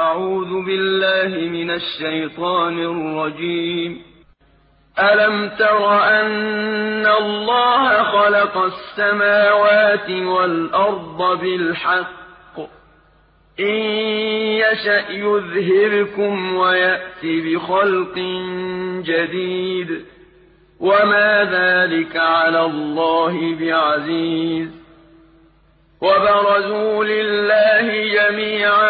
أعوذ بالله من الشيطان الرجيم. ألم تر أن الله خلق السماوات والأرض بالحق؟ إن يشأ يذهبكم ويأت بخلق جديد. وما ذلك على الله بعزيز. وبرزوا لله جميعا